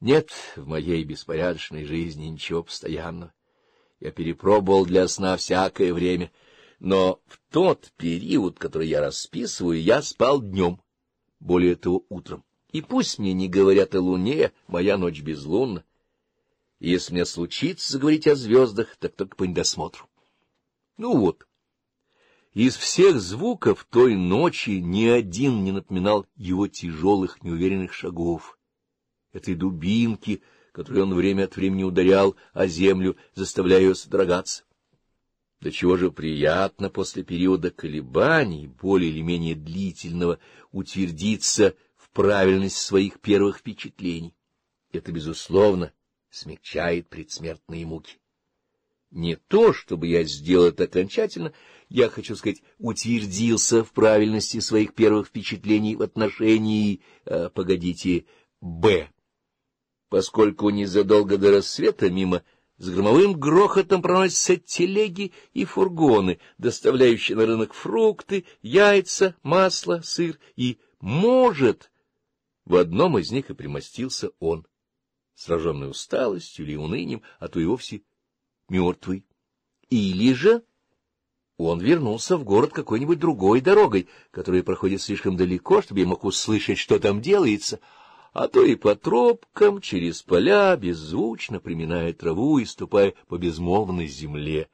Нет в моей беспорядочной жизни ничего постоянного. Я перепробовал для сна всякое время, но в тот период, который я расписываю, я спал днем, более того, утром. И пусть мне не говорят о луне, моя ночь безлунна. И если мне случится говорить о звездах, так только по недосмотру. Ну вот, из всех звуков той ночи ни один не напоминал его тяжелых, неуверенных шагов — этой дубинки, которой он время от времени ударял о землю, заставляя ее содрогаться. До чего же приятно после периода колебаний, более или менее длительного, утвердиться в правильность своих первых впечатлений. Это, безусловно, смягчает предсмертные муки. Не то, чтобы я сделал это окончательно, я, хочу сказать, утвердился в правильности своих первых впечатлений в отношении, э, погодите, «Б» поскольку незадолго до рассвета мимо с громовым грохотом проносятся телеги и фургоны, доставляющие на рынок фрукты, яйца, масло, сыр и, может, в одном из них и примостился он, сраженный усталостью или унынием, а то и вовсе мертвый. Или же он вернулся в город какой-нибудь другой дорогой, которая проходит слишком далеко, чтобы я мог услышать, что там делается, — а то и по тропкам, через поля, беззвучно приминая траву и ступая по безмолвной земле.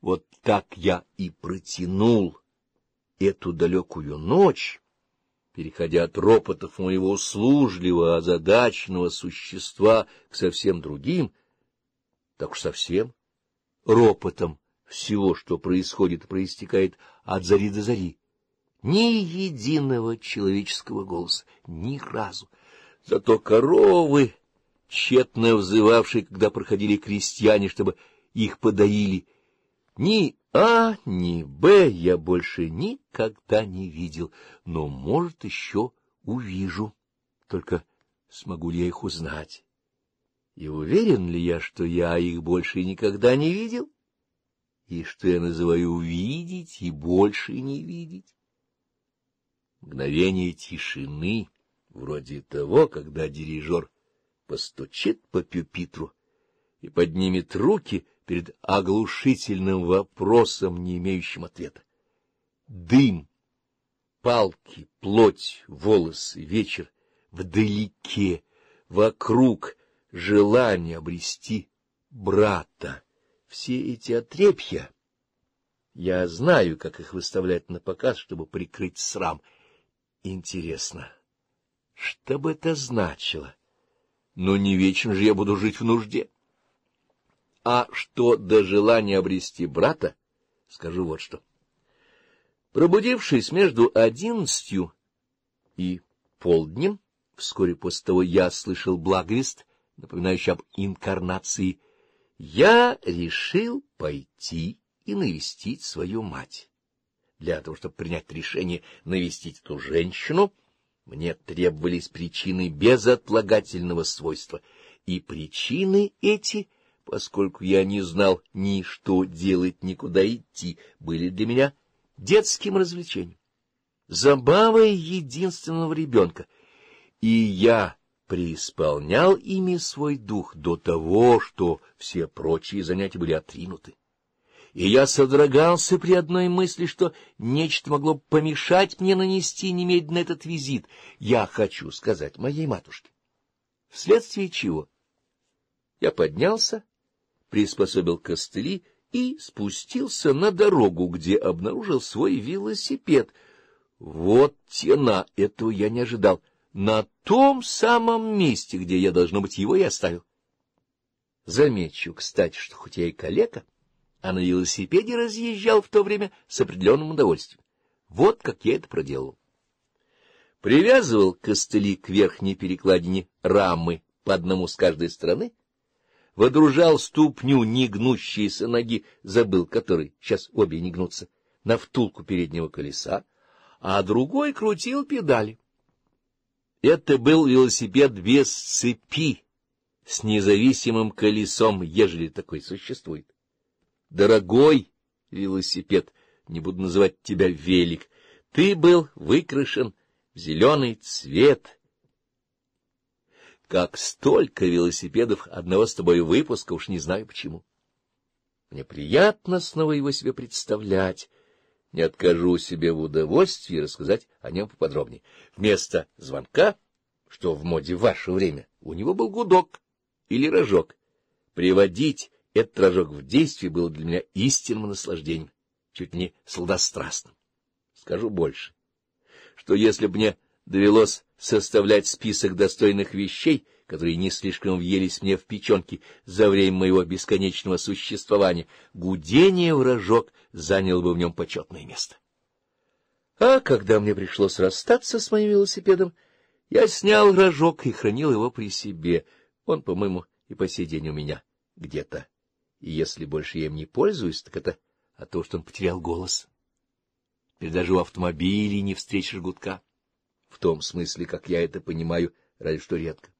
Вот так я и протянул эту далекую ночь, переходя от ропотов моего услужливого, озадаченного существа к совсем другим, так уж совсем ропотом всего, что происходит проистекает от зари до зари. Ни единого человеческого голоса, ни разу. Зато коровы, тщетно взывавшие, когда проходили крестьяне, чтобы их подоили, ни А, ни Б я больше никогда не видел, но, может, еще увижу. Только смогу ли я их узнать? И уверен ли я, что я их больше никогда не видел? И что я называю «видеть» и «больше не видеть»? Мгновение тишины — вроде того, когда дирижер постучит по пюпитру и поднимет руки перед оглушительным вопросом, не имеющим ответа. Дым, палки, плоть, волосы, вечер, вдалеке, вокруг, желание обрести брата. Все эти отрепья, я знаю, как их выставлять на показ, чтобы прикрыть срам. Интересно, что бы это значило? Ну, не вечно же я буду жить в нужде. А что до желания обрести брата, скажу вот что. Пробудившись между одиннадцатью и полднем, вскоре после того я слышал благовест, напоминающий об инкарнации, я решил пойти и навестить свою мать. Для того, чтобы принять решение навестить эту женщину — мне требовались причины безотлагательного свойства, и причины эти, поскольку я не знал ни что делать, никуда идти, были для меня детским развлечением, забавой единственного ребенка, и я преисполнял ими свой дух до того, что все прочие занятия были отринуты и я содрогался при одной мысли, что нечто могло помешать мне нанести немедленно этот визит, я хочу сказать моей матушке. Вследствие чего я поднялся, приспособил костыли и спустился на дорогу, где обнаружил свой велосипед. Вот тена, этого я не ожидал, на том самом месте, где я, должно быть, его и оставил. Замечу, кстати, что хоть я и калека, — а на велосипеде разъезжал в то время с определенным удовольствием. Вот как я это проделал. Привязывал костыли к верхней перекладине рамы по одному с каждой стороны, водружал ступню негнущиеся ноги, забыл который, сейчас обе не гнутся, на втулку переднего колеса, а другой крутил педали. Это был велосипед без цепи, с независимым колесом, ежели такой существует дорогой велосипед, не буду называть тебя велик, ты был выкрашен в зеленый цвет. Как столько велосипедов одного с тобой выпуска, уж не знаю почему. Мне приятно снова его себе представлять. Не откажу себе в удовольствии рассказать о нем поподробнее. Вместо звонка, что в моде в ваше время, у него был гудок или рожок. Приводить этот рожок в действии был для меня истинным наслаждением, чуть не сладострастным. Скажу больше, что если бы мне довелось составлять список достойных вещей, которые не слишком въелись мне в печенки за время моего бесконечного существования, гудение в рожок заняло бы в нем почетное место. А когда мне пришлось расстаться с моим велосипедом, я снял рожок и хранил его при себе. Он, по-моему, и по сей день у меня где-то и если больше я им не пользуюсь, так это а то, что он потерял голос. Теперь даже у автомобилей не встретишь гудка. В том смысле, как я это понимаю, разве что редко.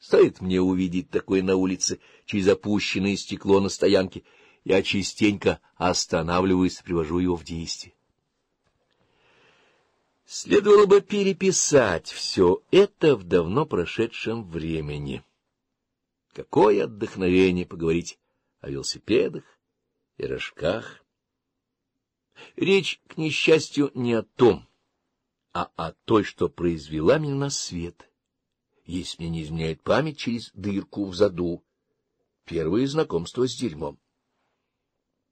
Стоит мне увидеть такое на улице через опущенное стекло на стоянке, я частенько останавливаюсь и привожу его в действие. Следовало бы переписать все это в давно прошедшем времени. Какое отдохновение поговорить о велосипедах и рожках. Речь, к несчастью, не о том, а о той, что произвела меня на свет, если мне не изменяет память через дырку в заду. Первое знакомство с дерьмом.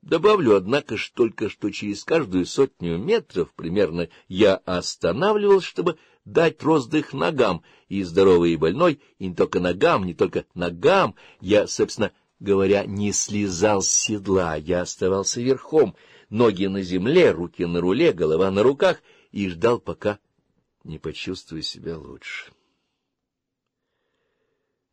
Добавлю, однако, ж только что через каждую сотню метров примерно я останавливался, чтобы дать роздых ногам, и здоровый и больной, и не только ногам, не только ногам, я, собственно, говоря, не слезал с седла, я оставался верхом, ноги на земле, руки на руле, голова на руках, и ждал, пока не почувствую себя лучше.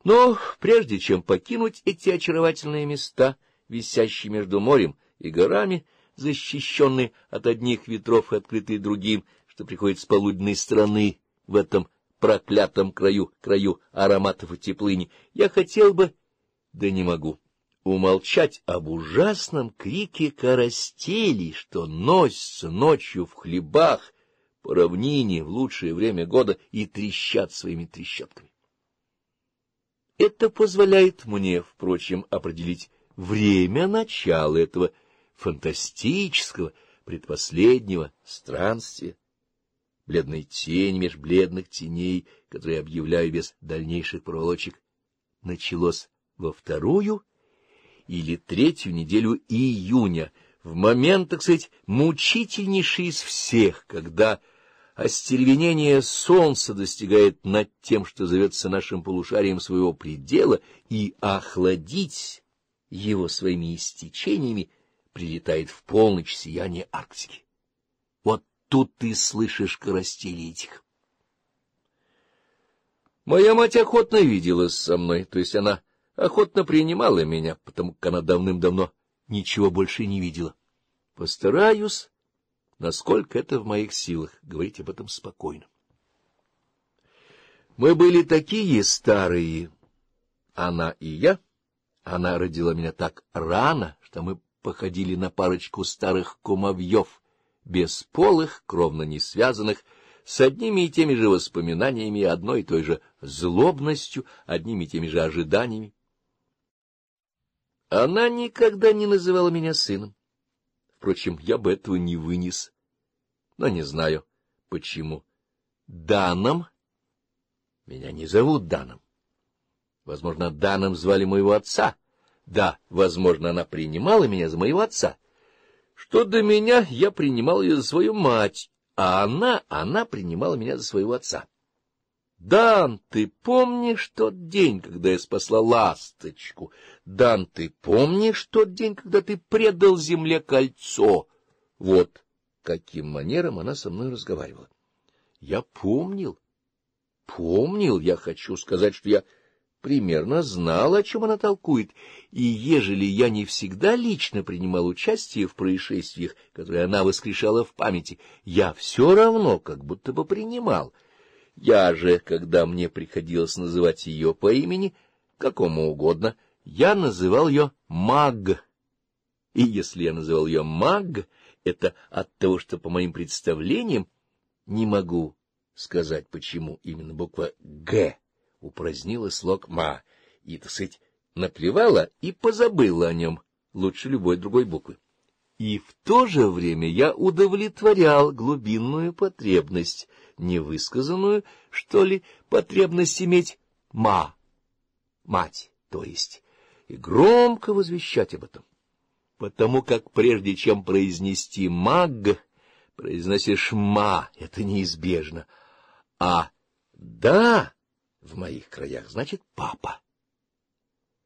Но прежде чем покинуть эти очаровательные места, висящие между морем и горами, защищенные от одних ветров и открытые другим, что приходит с полуденной стороны в этом проклятом краю, краю ароматов и теплыни, я хотел бы да не могу умолчать об ужасном крике карастелей, что носятся ночью в хлебах по равнине в лучшее время года и трещат своими трещотками. Это позволяет мне, впрочем, определить время начала этого фантастического предпоследнего странствия, бледной тень меж бледных теней, которые объявляю без дальнейших проволочек, началось во вторую или третью неделю июня, в момент, так сказать, мучительнейший из всех, когда остервенение солнца достигает над тем, что зовется нашим полушарием своего предела, и охладить его своими истечениями прилетает в полночь сияние Арктики. Вот тут ты слышишь коростели этих. Моя мать охотно виделась со мной, то есть она охотно принимала меня, потому как она давным-давно ничего больше не видела. Постараюсь, насколько это в моих силах, говорить об этом спокойно. Мы были такие старые, она и я. Она родила меня так рано, что мы походили на парочку старых кумовьев, бесполых, кровно не связанных, с одними и теми же воспоминаниями, одной и той же злобностью, одними и теми же ожиданиями. Она никогда не называла меня сыном. Впрочем, я бы этого не вынес. Но не знаю, почему. Даном? Меня не зовут Даном. Возможно, Даном звали моего отца. Да, возможно, она принимала меня за моего отца. Что до меня, я принимал ее за свою мать, а она, она принимала меня за своего отца. Дан, ты помнишь тот день, когда я спасла ласточку? Дан, ты помнишь тот день, когда ты предал земле кольцо? Вот каким манером она со мной разговаривала. Я помнил, помнил, я хочу сказать, что я примерно знал, о чем она толкует, и ежели я не всегда лично принимал участие в происшествиях, которые она воскрешала в памяти, я все равно как будто бы принимал — я же, когда мне приходилось называть ее по имени, какому угодно, я называл ее Маг. И если я называл ее Маг, это от того, что, по моим представлениям, не могу сказать, почему именно буква «Г» упразднила слог «ма» и, так сказать, наплевала и позабыла о нем лучше любой другой буквы и в то же время я удовлетворял глубинную потребность, невысказанную, что ли, потребность иметь ма, мать, то есть, и громко возвещать об этом. Потому как прежде чем произнести маг, произносишь ма, это неизбежно, а да в моих краях значит папа.